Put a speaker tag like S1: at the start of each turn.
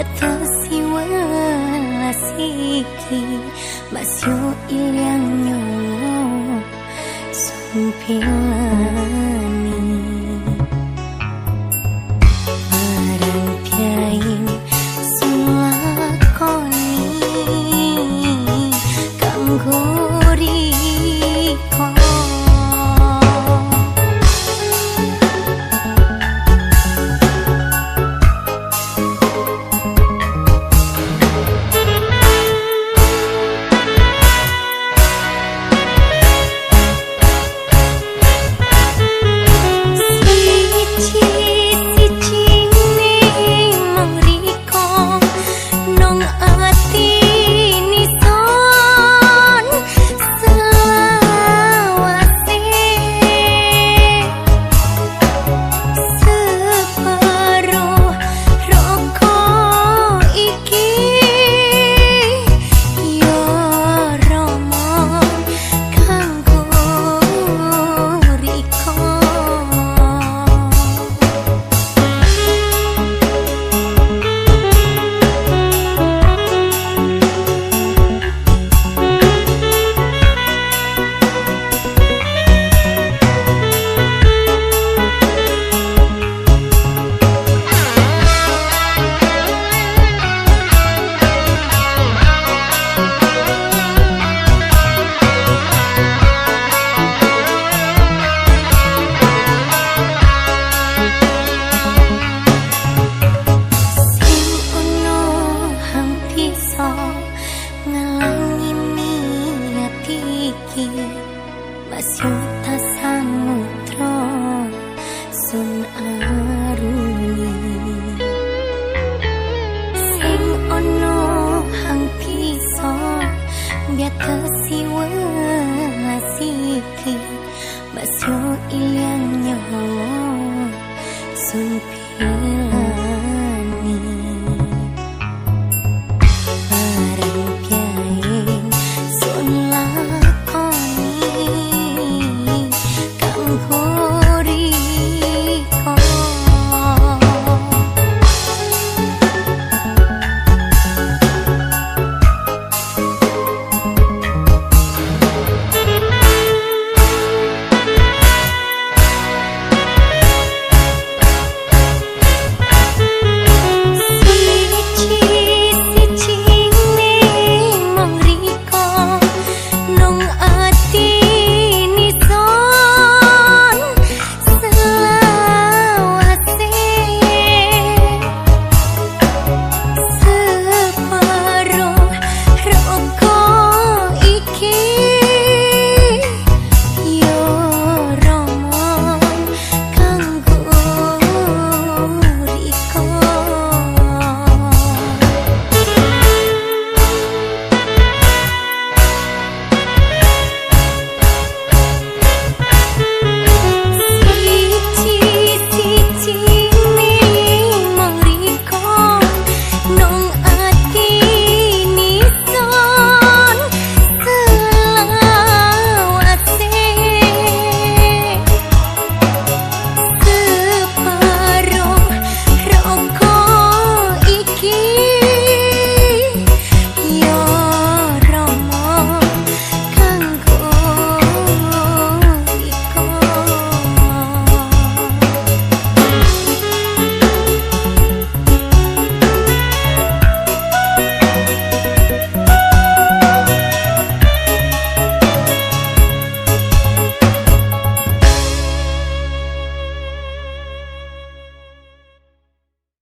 S1: biata siwala lasiki masyo ilyang nyo sumpilani biataziwa masiki masyo ilyang nyaho sumpi